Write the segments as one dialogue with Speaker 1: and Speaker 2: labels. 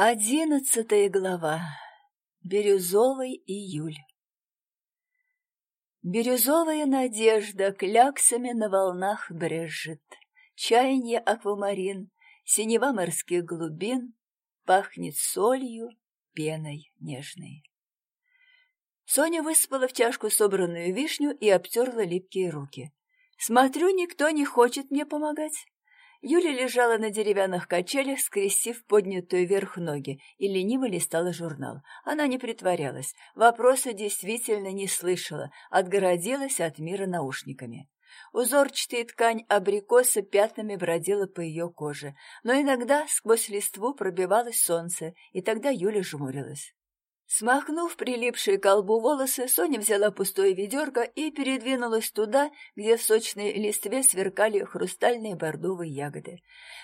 Speaker 1: Одиннадцатая глава. Бирюзовый июль. Бирюзовая надежда кляксами на волнах брежет. Чаяние аквамарин, синева морских глубин, Пахнет солью, пеной нежной. Соня выспала в чашку собранную вишню и обтерла липкие руки. «Смотрю, никто не хочет мне помогать». Юля лежала на деревянных качелях, скрестив поднятую вверх ноги, и лениво листала журнал. Она не притворялась, вопроса действительно не слышала, отгородилась от мира наушниками. Узорчатая ткань абрикоса пятнами бродила по ее коже, но иногда сквозь листву пробивалось солнце, и тогда Юля жмурилась. Смахнув прилипшие к колбу волосы, Соня взяла пустое ведерко и передвинулась туда, где в сочной листве сверкали хрустальные бордовые ягоды.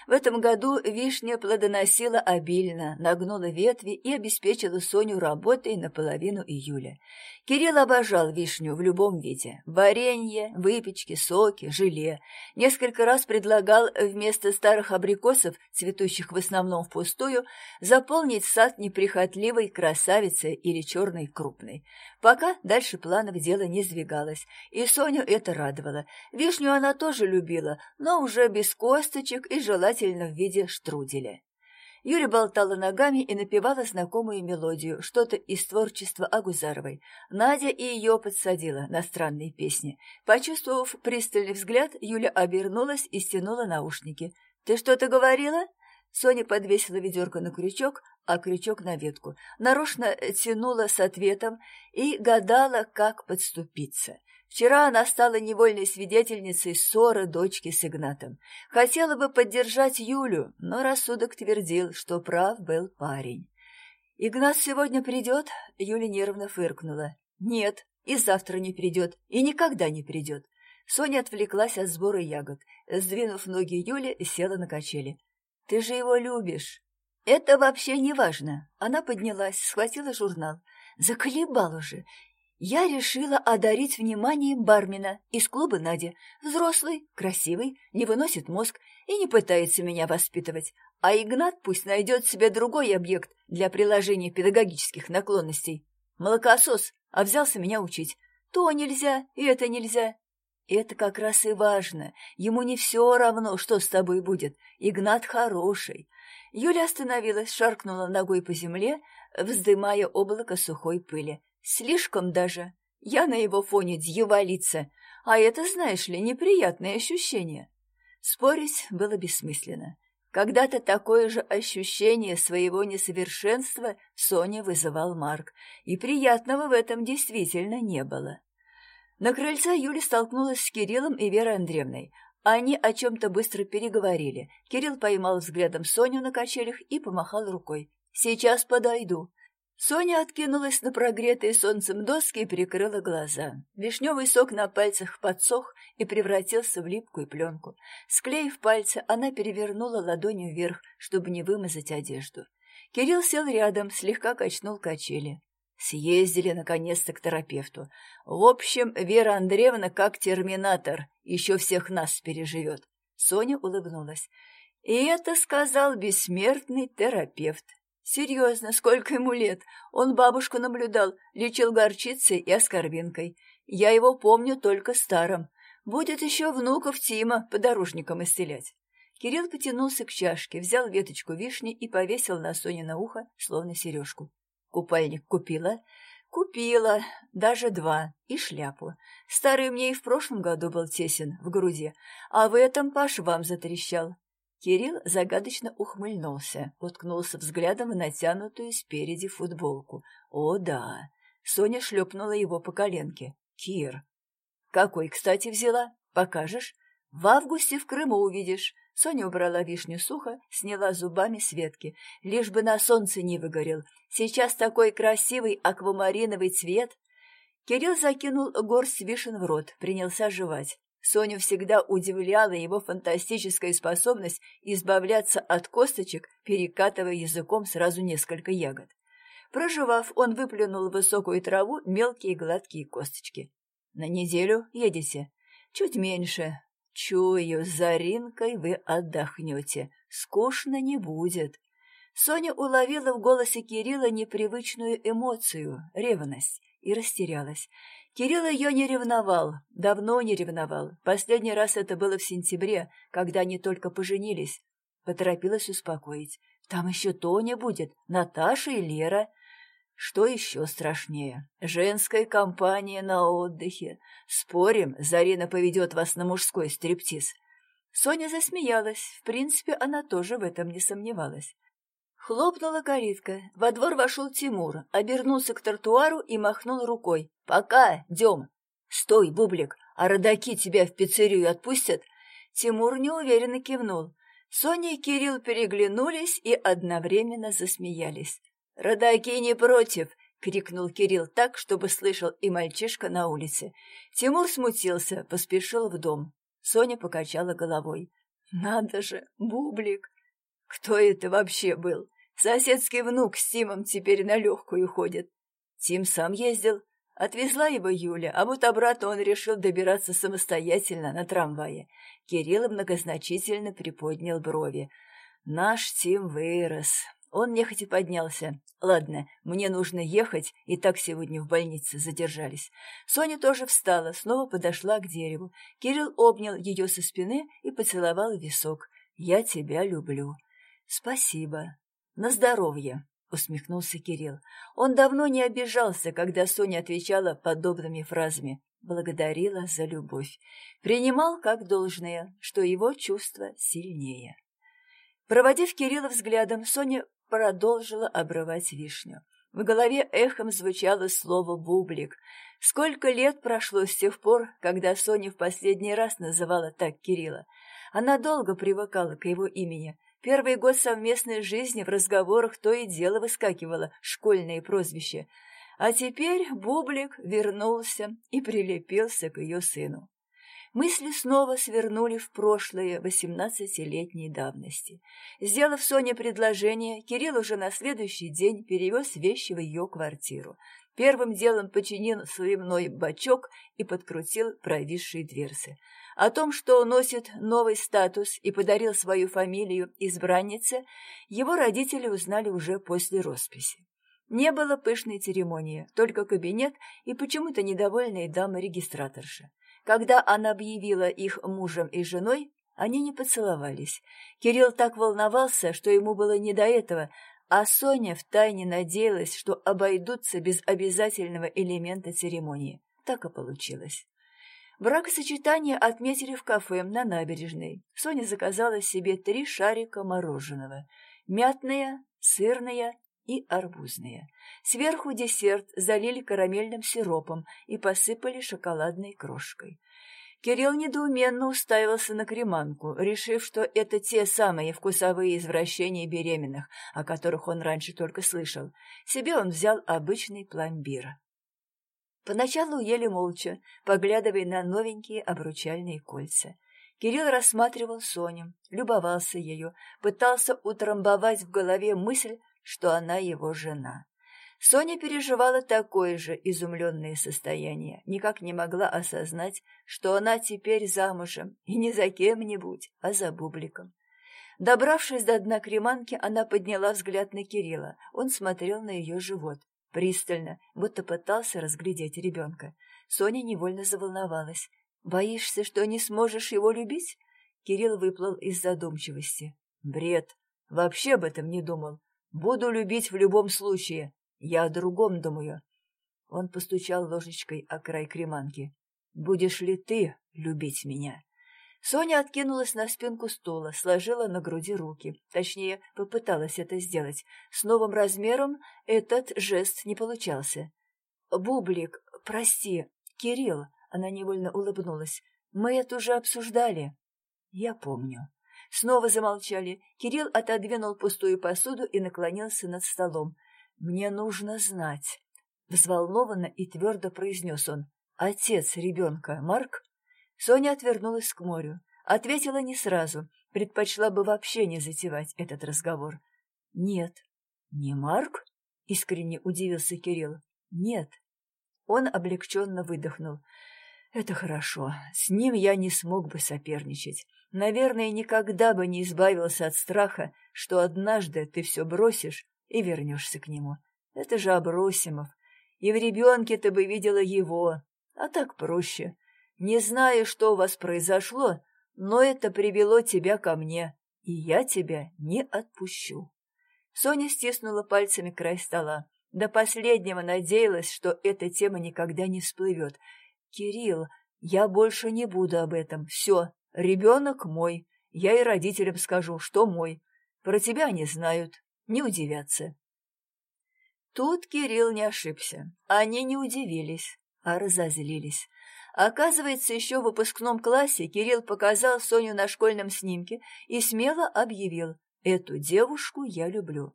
Speaker 1: В этом году вишня плодоносила обильно, нагнула ветви и обеспечила Соню работой на половину июля. Кирилл обожал вишню в любом виде – варенье, выпечки, соки, желе. Несколько раз предлагал вместо старых абрикосов, цветущих в основном впустую, заполнить сад неприхотливой красавицей или черной крупной. Пока дальше планов дело не сдвигалось, и Соню это радовало. Вишню она тоже любила, но уже без косточек и желательно в виде штруделя. Юля болтала ногами и напевала знакомую мелодию, что-то из творчества Агузаровой. Надя и ее подсадила на странные песни. Почувствовав пристальный взгляд, Юля обернулась и стянула наушники. «Ты что-то говорила?» Соня подвесила ведерко на крючок, а крючок на ветку. Нарочно тянула с ответом и гадала, как подступиться. Вчера она стала невольной свидетельницей ссоры дочки с Игнатом. Хотела бы поддержать Юлю, но рассудок твердил, что прав был парень. «Игнат сегодня придет?» — Юля нервно фыркнула. «Нет, и завтра не придет, и никогда не придет». Соня отвлеклась от сбора ягод. Сдвинув ноги Юли, села на качели. «Ты же его любишь». «Это вообще не важно». Она поднялась, схватила журнал. Заколебал уже. Я решила одарить вниманием бармена из клуба Надя. Взрослый, красивый, не выносит мозг и не пытается меня воспитывать. А Игнат пусть найдет себе другой объект для приложения педагогических наклонностей. Молокосос, а взялся меня учить. То нельзя, и это нельзя. Это как раз и важно. Ему не все равно, что с тобой будет. Игнат хороший. Юля остановилась, шаркнула ногой по земле, вздымая облако сухой пыли. Слишком даже. Я на его фоне дьяволица, а это, знаешь ли, неприятное ощущение. Спорить было бессмысленно. Когда-то такое же ощущение своего несовершенства Соня вызывал Марк, и приятного в этом действительно не было. На крыльце Юля столкнулась с Кириллом и Верой Андреевной. Они о чем-то быстро переговорили. Кирилл поймал взглядом Соню на качелях и помахал рукой. «Сейчас подойду». Соня откинулась на прогретые солнцем доски и прикрыла глаза. Вишневый сок на пальцах подсох и превратился в липкую пленку. Склеив пальцы, она перевернула ладонью вверх, чтобы не вымазать одежду. Кирилл сел рядом, слегка качнул качели. Съездили, наконец-то, к терапевту. В общем, Вера Андреевна как терминатор, еще всех нас переживет. Соня улыбнулась. И это сказал бессмертный терапевт. Серьезно, сколько ему лет? Он бабушку наблюдал, лечил горчицей и оскорбинкой. Я его помню только старым. Будет еще внуков Тима подорожником исцелять. Кирилл потянулся к чашке, взял веточку вишни и повесил на Соне на ухо, словно сережку. Купальник купила? Купила, даже два, и шляпу. Старый мне и в прошлом году был тесен в груди, а в этом по швам затрещал. Кирилл загадочно ухмыльнулся, уткнулся взглядом в натянутую спереди футболку. «О, да!» Соня шлепнула его по коленке. «Кир!» «Какой, кстати, взяла? Покажешь?» «В августе в Крыму увидишь». Соня убрала вишню сухо, сняла зубами с ветки. Лишь бы на солнце не выгорел. Сейчас такой красивый аквамариновый цвет. Кирилл закинул горсть вишен в рот, принялся жевать. Соню всегда удивляла его фантастическая способность избавляться от косточек, перекатывая языком сразу несколько ягод. Проживав, он выплюнул в высокую траву мелкие гладкие косточки. «На неделю едете?» «Чуть меньше. Чую, за Ринкой вы отдохнете. Скучно не будет». Соня уловила в голосе Кирилла непривычную эмоцию — ревность, и растерялась. Кирилл ее не ревновал, давно не ревновал. Последний раз это было в сентябре, когда они только поженились. Поторопилась успокоить. Там еще Тоня будет, Наташа и Лера. Что еще страшнее? Женская компания на отдыхе. Спорим, Зарина поведет вас на мужской стриптиз. Соня засмеялась. В принципе, она тоже в этом не сомневалась. Хлопнула калитка. Во двор вошел Тимур, обернулся к тротуару и махнул рукой. «Пока, Дем!» «Стой, Бублик, а родаки тебя в пиццерию отпустят?» Тимур неуверенно кивнул. Соня и Кирилл переглянулись и одновременно засмеялись. «Родаки не против!» — крикнул Кирилл так, чтобы слышал и мальчишка на улице. Тимур смутился, поспешил в дом. Соня покачала головой. «Надо же, Бублик! Кто это вообще был? Соседский внук с Тимом теперь на легкую ходит. Тим сам ездил. Отвезла его Юля, а вот обратно он решил добираться самостоятельно на трамвае. Кирилл многозначительно приподнял брови. «Наш Тим вырос. Он нехотя поднялся. Ладно, мне нужно ехать, и так сегодня в больнице задержались. Соня тоже встала, снова подошла к дереву. Кирилл обнял ее со спины и поцеловал висок. «Я тебя люблю». «Спасибо. На здоровье», — усмехнулся Кирилл. Он давно не обижался, когда Соня отвечала подобными фразами. Благодарила за любовь. Принимал как должное, что его чувство сильнее. Проводив Кирилла взглядом, Соня продолжила обрывать вишню. В голове эхом звучало слово «бублик». Сколько лет прошло с тех пор, когда Соня в последний раз называла так Кирилла. Она долго привыкала к его имени. Первый год совместной жизни в разговорах то и дело выскакивало школьное прозвище. А теперь Бублик вернулся и прилепился к ее сыну. Мысли снова свернули в прошлое восемнадцатилетней давности. Сделав Соне предложение, Кирилл уже на следующий день перевез вещи в ее квартиру. Первым делом починил сливной бачок и подкрутил провисшие дверцы. О том, что он носит новый статус и подарил свою фамилию избраннице, его родители узнали уже после росписи. Не было пышной церемонии, только кабинет и почему-то недовольная дама-регистраторша. Когда она объявила их мужем и женой, они не поцеловались. Кирилл так волновался, что ему было не до этого, а Соня втайне надеялась, что обойдутся без обязательного элемента церемонии. Так и получилось. Бракосочетание отметили в кафе на набережной. Соня заказала себе три шарика мороженого. Мятное, сырное и арбузные. Сверху десерт залили карамельным сиропом и посыпали шоколадной крошкой. Кирилл недоуменно уставился на креманку, решив, что это те самые вкусовые извращения беременных, о которых он раньше только слышал. Себе он взял обычный пломбир. Поначалу ели молча, поглядывая на новенькие обручальные кольца. Кирилл рассматривал Соню, любовался ею, пытался утрамбовать в голове мысль, что она его жена. Соня переживала такое же изумленное состояние, никак не могла осознать, что она теперь замужем, и не за кем-нибудь, а за Бубликом. Добравшись до дна креманки, она подняла взгляд на Кирилла. Он смотрел на ее живот, пристально, будто пытался разглядеть ребенка. Соня невольно заволновалась. «Боишься, что не сможешь его любить?» Кирилл выплыл из задумчивости. «Бред! Вообще об этом не думал. Буду любить в любом случае. Я о другом думаю. Он постучал ложечкой о край креманки. Будешь ли ты любить меня? Соня откинулась на спинку стула, сложила на груди руки. Точнее, попыталась это сделать. С новым размером этот жест не получался. «Бублик, прости, Кирилл», — она невольно улыбнулась, — «мы это уже обсуждали». «Я помню». Снова замолчали. Кирилл отодвинул пустую посуду и наклонился над столом. «Мне нужно знать», — взволнованно и твердо произнес он. «Отец ребенка Марк?» Соня отвернулась к морю. Ответила не сразу, предпочла бы вообще не затевать этот разговор. «Нет». «Не Марк?» — искренне удивился Кирилл. «Нет». Он облегченно выдохнул. «Это хорошо. С ним я не смог бы соперничать. Наверное, никогда бы не избавился от страха, что однажды ты все бросишь и вернешься к нему. Это же Абросимов. И в ребенке ты бы видела его. А так проще. Не знаю, что у вас произошло, но это привело тебя ко мне, и я тебя не отпущу. Соня стиснула пальцами край стола. До последнего надеялась, что эта тема никогда не всплывет. «Кирилл, я больше не буду об этом. Все, ребенок мой. Я и родителям скажу, что мой. Про тебя они знают, не удивятся». Тут Кирилл не ошибся. Они не удивились, а разозлились. Оказывается, еще в выпускном классе Кирилл показал Соню на школьном снимке и смело объявил «Эту девушку я люблю».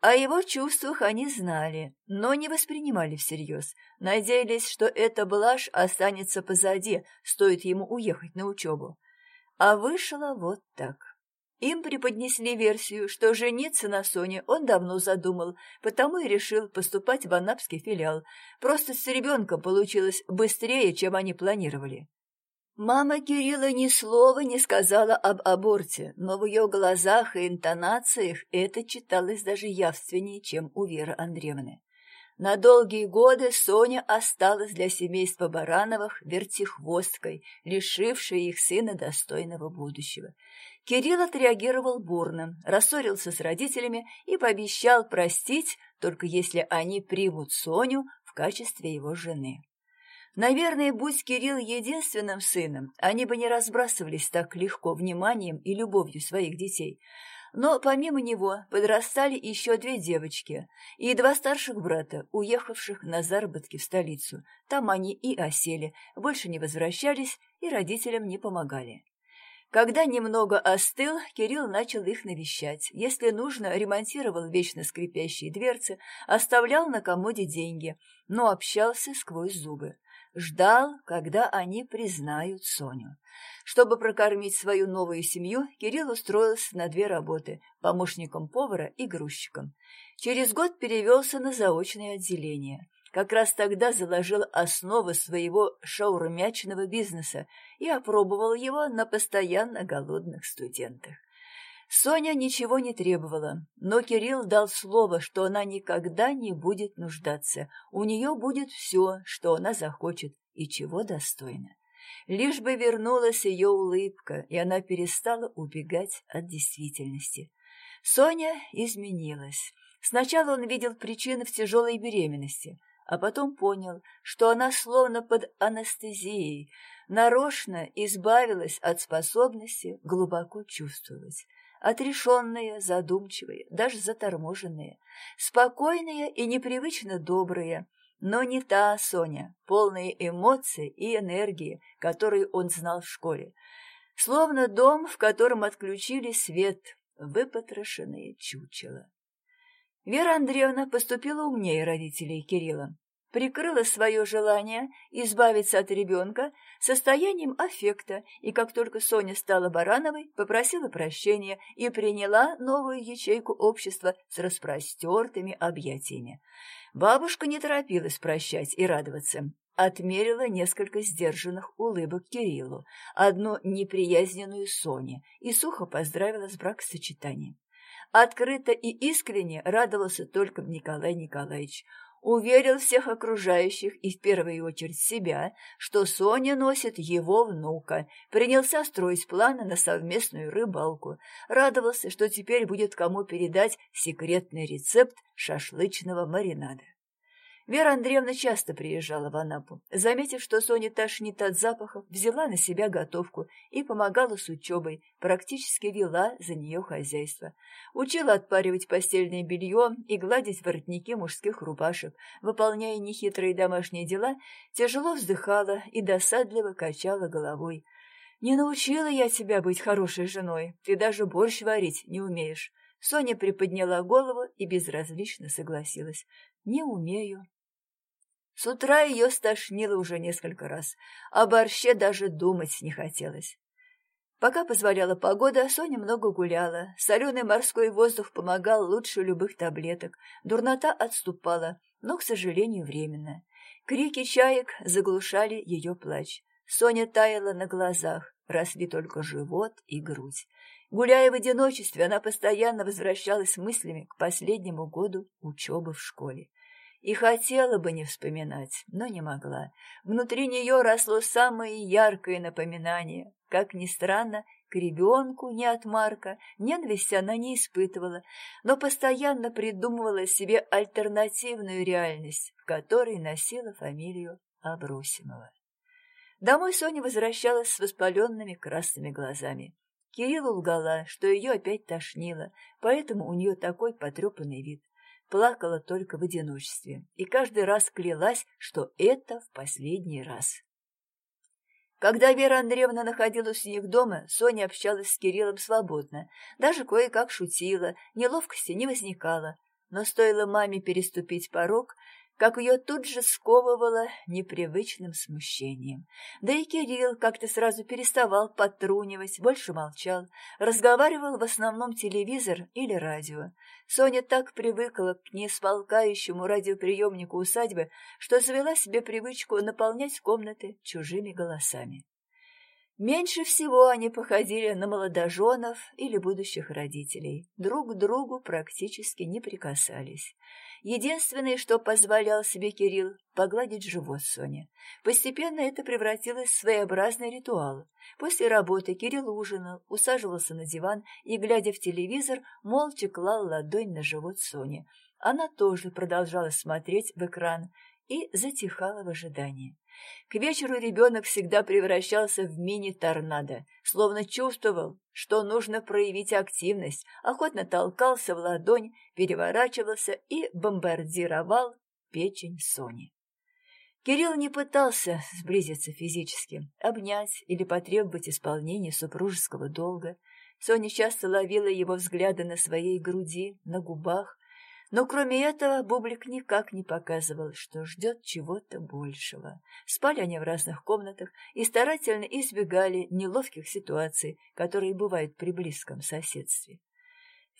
Speaker 1: О его чувствах они знали, но не воспринимали всерьез, надеялись, что эта блажь останется позади, стоит ему уехать на учебу. А вышло вот так. Им преподнесли версию, что жениться на Соне он давно задумал, потому и решил поступать в анапский филиал. Просто с ребенком получилось быстрее, чем они планировали. Мама Кирилла ни слова не сказала об аборте, но в ее глазах и интонациях это читалось даже явственнее, чем у Веры Андреевны. На долгие годы Соня осталась для семейства Барановых вертихвосткой, лишившей их сына достойного будущего. Кирилл отреагировал бурно, рассорился с родителями и пообещал простить, только если они примут Соню в качестве его жены. Наверное, будь Кирилл единственным сыном, они бы не разбрасывались так легко вниманием и любовью своих детей. Но помимо него подрастали еще две девочки и два старших брата, уехавших на заработки в столицу. Там они и осели, больше не возвращались и родителям не помогали. Когда немного остыл, Кирилл начал их навещать. Если нужно, ремонтировал вечно скрипящие дверцы, оставлял на комоде деньги, но общался сквозь зубы. Ждал, когда они признают Соню. Чтобы прокормить свою новую семью, Кирилл устроился на две работы – помощником повара и грузчиком. Через год перевелся на заочное отделение. Как раз тогда заложил основы своего шаурмячного бизнеса и опробовал его на постоянно голодных студентах. Соня ничего не требовала, но Кирилл дал слово, что она никогда не будет нуждаться. У нее будет все, что она захочет и чего достойна. Лишь бы вернулась ее улыбка, и она перестала убегать от действительности. Соня изменилась. Сначала он видел причины в тяжелой беременности, а потом понял, что она словно под анестезией, нарочно избавилась от способности глубоко чувствовать. Отрешенная, задумчивая, даже заторможенная, спокойная и непривычно добрая, но не та Соня, полная эмоций и энергии, которую он знал в школе. Словно дом, в котором отключили свет, выпотрошенные чучела. Вера Андреевна поступила умнее родителей Кирилла. Прикрыла свое желание избавиться от ребенка состоянием аффекта, и как только Соня стала Барановой, попросила прощения и приняла новую ячейку общества с распростертыми объятиями. Бабушка не торопилась прощать и радоваться. Отмерила несколько сдержанных улыбок Кириллу, одну неприязненную Соне, и сухо поздравила с бракосочетанием. Открыто и искренне радовался только Николай Николаевич. Уверил всех окружающих и в первую очередь себя, что Соня носит его внука, принялся строить планы на совместную рыбалку, радовался, что теперь будет кому передать секретный рецепт шашлычного маринада. Вера Андреевна часто приезжала в Анапу. Заметив, что Соня тошнит от запахов, взяла на себя готовку и помогала с учебой, практически вела за нее хозяйство. Учила отпаривать постельное белье и гладить воротники мужских рубашек. Выполняя нехитрые домашние дела, тяжело вздыхала и досадливо качала головой. «Не научила я тебя быть хорошей женой, ты даже борщ варить не умеешь». Соня приподняла голову и безразлично согласилась. «Не умею». С утра ее стошнило уже несколько раз, о борще даже думать не хотелось. Пока позволяла погода, Соня много гуляла. Соленый морской воздух помогал лучше любых таблеток. Дурнота отступала, но, к сожалению, временно. Крики чаек заглушали ее плач. Соня таяла на глазах, росли только живот и грудь. Гуляя в одиночестве, она постоянно возвращалась мыслями к последнему году учебы в школе. И хотела бы не вспоминать, но не могла. Внутри нее росло самое яркое напоминание. Как ни странно, к ребенку ни от Марка ненависти она не испытывала, но постоянно придумывала себе альтернативную реальность, в которой носила фамилию Абросимова. Домой Соня возвращалась с воспаленными красными глазами. Кириллу лгала, что ее опять тошнило, поэтому у нее такой потрепанный вид. Плакала только в одиночестве и каждый раз клялась, что это в последний раз. Когда Вера Андреевна находилась у них дома, Соня общалась с Кириллом свободно, даже кое-как шутила, неловкости не возникало. Но стоило маме переступить порог, как ее тут же сковывало непривычным смущением. Да и Кирилл как-то сразу переставал подтрунивать, больше молчал, разговаривал в основном телевизор или радио. Соня так привыкла к несполкающему радиоприемнику усадьбы, что завела себе привычку наполнять комнаты чужими голосами. Меньше всего они походили на молодоженов или будущих родителей. Друг к другу практически не прикасались. Единственное, что позволял себе Кирилл, погладить живот Соне. Постепенно это превратилось в своеобразный ритуал. После работы Кирилл ужинал, усаживался на диван и, глядя в телевизор, молча клал ладонь на живот Соне. Она тоже продолжала смотреть в экран и затихала в ожидании. К вечеру ребенок всегда превращался в мини-торнадо, словно чувствовал, что нужно проявить активность, охотно толкался в ладонь, переворачивался и бомбардировал печень Сони. Кирилл не пытался сблизиться физически, обнять или потребовать исполнения супружеского долга. Соня часто ловила его взгляды на своей груди, на губах, но кроме этого Бублик никак не показывал, что ждет чего-то большего. Спали они в разных комнатах и старательно избегали неловких ситуаций, которые бывают при близком соседстве.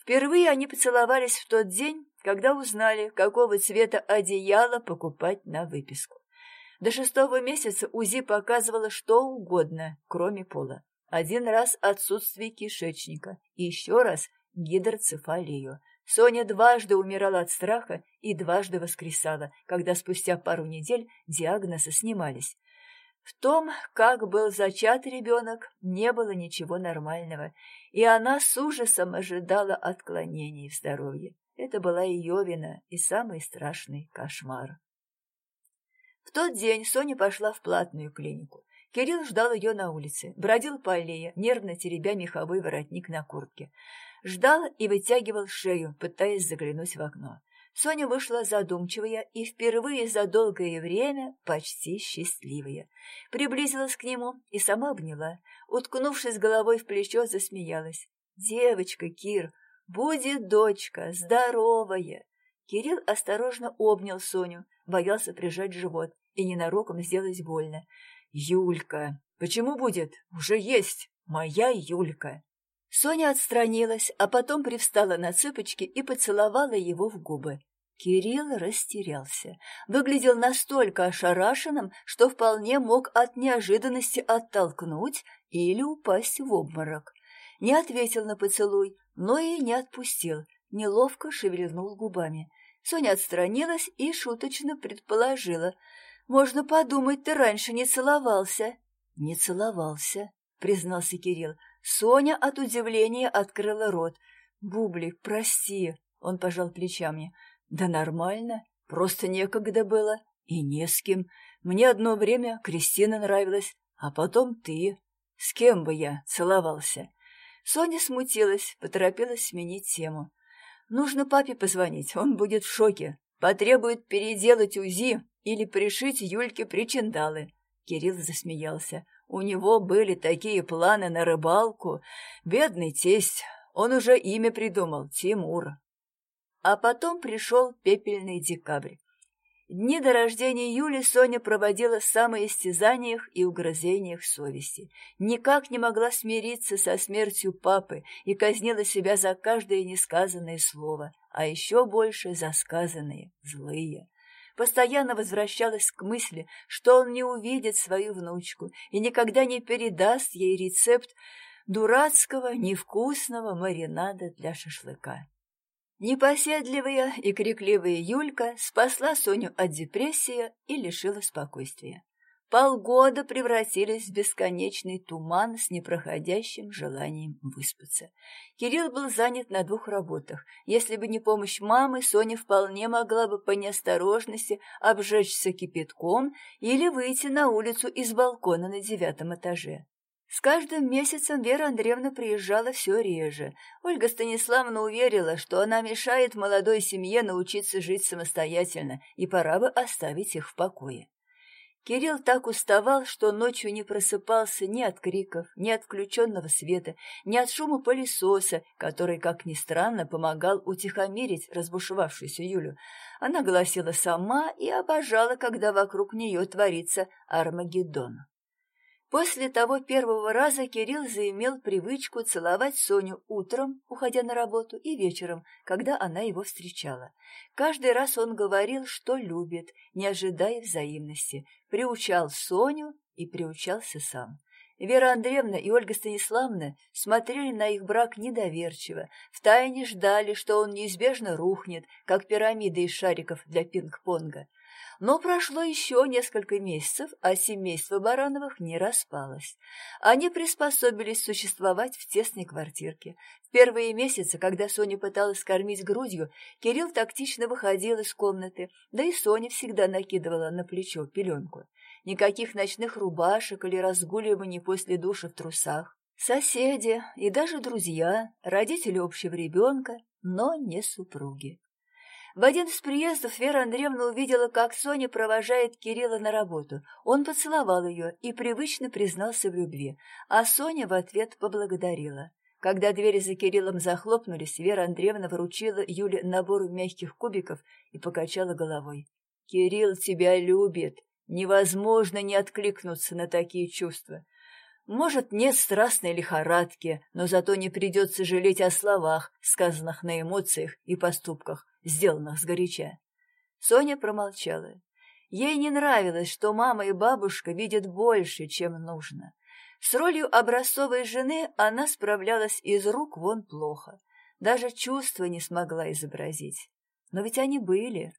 Speaker 1: Впервые они поцеловались в тот день, когда узнали, какого цвета одеяло покупать на выписку. До шестого месяца УЗИ показывало что угодно, кроме пола. Один раз отсутствие кишечника и еще раз гидроцефалию – Соня дважды умирала от страха и дважды воскресала, когда спустя пару недель диагнозы снимались. В том, как был зачат ребенок, не было ничего нормального, и она с ужасом ожидала отклонений в здоровье. Это была ее вина и самый страшный кошмар. В тот день Соня пошла в платную клинику. Кирилл ждал ее на улице, бродил по аллее, нервно теребя меховой воротник на куртке ждал и вытягивал шею, пытаясь заглянуть в окно. Соня вышла задумчивая и впервые за долгое время почти счастливая. Приблизилась к нему и сама обняла. Уткнувшись головой в плечо, засмеялась. «Девочка, Кир, будет дочка, здоровая!» Кирилл осторожно обнял Соню, боялся прижать живот и ненароком сделать больно. «Юлька! Почему будет? Уже есть! Моя Юлька!» Соня отстранилась, а потом привстала на цыпочки и поцеловала его в губы. Кирилл растерялся. Выглядел настолько ошарашенным, что вполне мог от неожиданности оттолкнуть или упасть в обморок. Не ответил на поцелуй, но и не отпустил, неловко шевельнул губами. Соня отстранилась и шуточно предположила. «Можно подумать, ты раньше не целовался». «Не целовался», — признался Кирилл. Соня от удивления открыла рот. «Бублик, прости!» — он пожал плечами. «Да нормально, просто некогда было, и не с кем. Мне одно время Кристина нравилась, а потом ты. С кем бы я целовался?» Соня смутилась, поторопилась сменить тему. «Нужно папе позвонить, он будет в шоке. Потребует переделать УЗИ или пришить Юльке причиндалы». Кирилл засмеялся. У него были такие планы на рыбалку. Бедный тесть, он уже имя придумал — Тимур. А потом пришел пепельный декабрь. Дни до рождения Юли Соня проводила в самоистязаниях и угрызениях совести. Никак не могла смириться со смертью папы и казнила себя за каждое несказанное слово, а еще больше за сказанные, злые. Постоянно возвращалась к мысли, что он не увидит свою внучку и никогда не передаст ей рецепт дурацкого, невкусного маринада для шашлыка. Непоседливая и крикливая Юлька спасла Соню от депрессии и лишила спокойствия. Полгода превратились в бесконечный туман с непроходящим желанием выспаться. Кирилл был занят на двух работах. Если бы не помощь мамы, Соня вполне могла бы по неосторожности обжечься кипятком или выйти на улицу из балкона на девятом этаже. С каждым месяцем Вера Андреевна приезжала все реже. Ольга Станиславовна уверила, что она мешает молодой семье научиться жить самостоятельно, и пора бы оставить их в покое. Кирилл так уставал, что ночью не просыпался ни от криков, ни от включенного света, ни от шума пылесоса, который, как ни странно, помогал утихомирить разбушевавшуюся Юлю. Она гласила сама и обожала, когда вокруг нее творится Армагеддон. После того первого раза Кирилл заимел привычку целовать Соню утром, уходя на работу, и вечером, когда она его встречала. Каждый раз он говорил, что любит, не ожидая взаимности, приучал Соню и приучался сам. Вера Андреевна и Ольга Станиславовна смотрели на их брак недоверчиво, втайне ждали, что он неизбежно рухнет, как пирамида из шариков для пинг-понга. Но прошло еще несколько месяцев, а семейство Барановых не распалось. Они приспособились существовать в тесной квартирке. В первые месяцы, когда Соня пыталась кормить грудью, Кирилл тактично выходил из комнаты, да и Соня всегда накидывала на плечо пеленку. Никаких ночных рубашек или разгуливаний после душа в трусах. Соседи и даже друзья, родители общего ребенка, но не супруги. В один из приездов Вера Андреевна увидела, как Соня провожает Кирилла на работу. Он поцеловал ее и привычно признался в любви, а Соня в ответ поблагодарила. Когда двери за Кириллом захлопнулись, Вера Андреевна вручила Юле набор мягких кубиков и покачала головой. «Кирилл тебя любит. Невозможно не откликнуться на такие чувства. Может, нет страстной лихорадки, но зато не придется жалеть о словах, сказанных на эмоциях и поступках сделанных сгоряча. Соня промолчала. Ей не нравилось, что мама и бабушка видят больше, чем нужно. С ролью образцовой жены она справлялась из рук вон плохо. Даже чувства не смогла изобразить. Но ведь они были.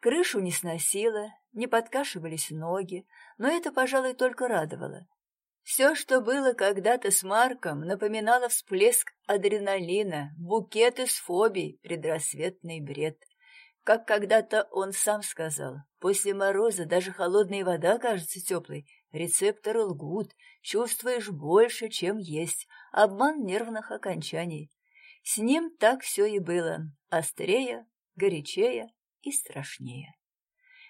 Speaker 1: Крышу не сносила, не подкашивались ноги, но это, пожалуй, только радовало. Все, что было когда-то с Марком, напоминало всплеск адреналина, букет из фобий, предрассветный бред. Как когда-то он сам сказал, после мороза даже холодная вода кажется теплой, рецепторы лгут, чувствуешь больше, чем есть, обман нервных окончаний. С ним так все и было, острее, горячее и страшнее.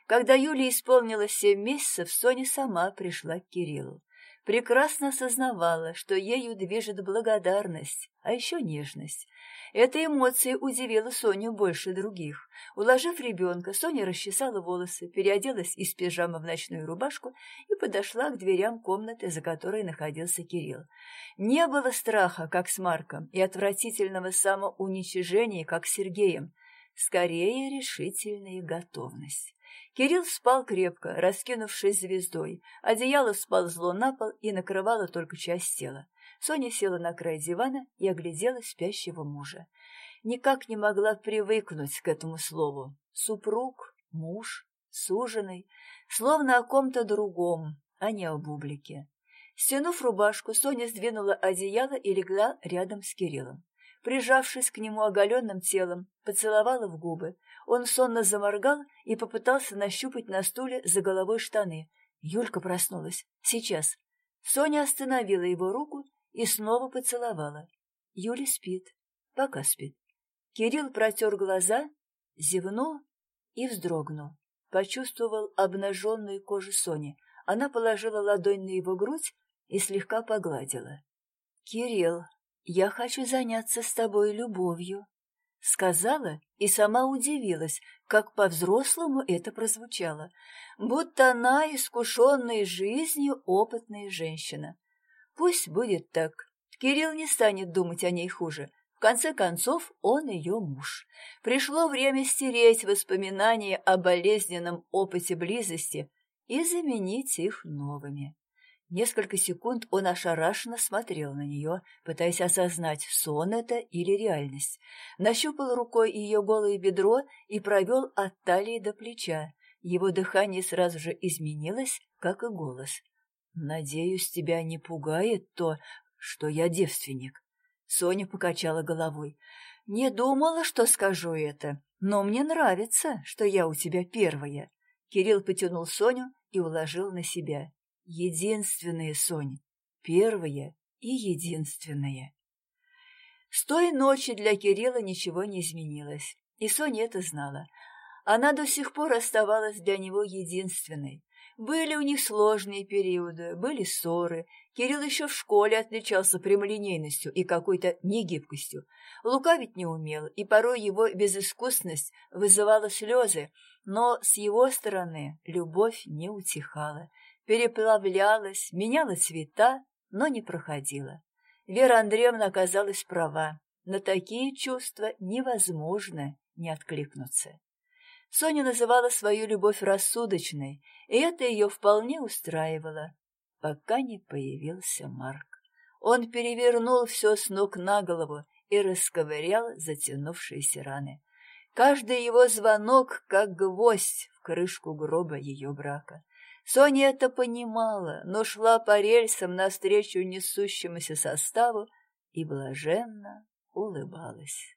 Speaker 1: Когда Юле исполнилось семь месяцев, Соня сама пришла к Кириллу прекрасно осознавала, что ею движет благодарность, а еще нежность. Эта эмоция удивила Соню больше других. Уложив ребенка, Соня расчесала волосы, переоделась из пижамы в ночную рубашку и подошла к дверям комнаты, за которой находился Кирилл. Не было страха, как с Марком, и отвратительного самоуничижения, как с Сергеем. Скорее, решительная готовность. Кирилл спал крепко, раскинувшись звездой. Одеяло сползло на пол и накрывало только часть тела. Соня села на край дивана и оглядела спящего мужа. Никак не могла привыкнуть к этому слову. Супруг, муж, суженый, словно о ком-то другом, а не о бублике. Стянув рубашку, Соня сдвинула одеяло и легла рядом с Кириллом. Прижавшись к нему оголенным телом, поцеловала в губы, он сонно заморгал и попытался нащупать на стуле за головой штаны. Юлька проснулась. Сейчас. Соня остановила его руку и снова поцеловала. Юля спит. Пока спит. Кирилл протер глаза, зевнул и вздрогнул. Почувствовал обнаженную кожу Сони. Она положила ладонь на его грудь и слегка погладила. «Кирилл, я хочу заняться с тобой любовью», Сказала и сама удивилась, как по-взрослому это прозвучало, будто она искушенная жизнью опытная женщина. Пусть будет так. Кирилл не станет думать о ней хуже. В конце концов, он ее муж. Пришло время стереть воспоминания о болезненном опыте близости и заменить их новыми. Несколько секунд он ошарашенно смотрел на нее, пытаясь осознать, сон это или реальность. Нащупал рукой ее голое бедро и провел от талии до плеча. Его дыхание сразу же изменилось, как и голос. «Надеюсь, тебя не пугает то, что я девственник?» Соня покачала головой. «Не думала, что скажу это, но мне нравится, что я у тебя первая». Кирилл потянул Соню и уложил на себя. «Единственная, Соня, первая и единственная». С той ночи для Кирилла ничего не изменилось, и Соня это знала. Она до сих пор оставалась для него единственной. Были у них сложные периоды, были ссоры. Кирилл еще в школе отличался прямолинейностью и какой-то негибкостью. Лукавить не умел, и порой его безыскусность вызывала слезы, но с его стороны любовь не утихала, переплавлялась, меняла цвета, но не проходила. Вера Андреевна оказалась права. На такие чувства невозможно не откликнуться. Соня называла свою любовь рассудочной, и это ее вполне устраивало, пока не появился Марк. Он перевернул все с ног на голову и расковырял затянувшиеся раны. Каждый его звонок, как гвоздь в крышку гроба ее брака. Соня это понимала, но шла по рельсам навстречу несущемуся составу и блаженно улыбалась.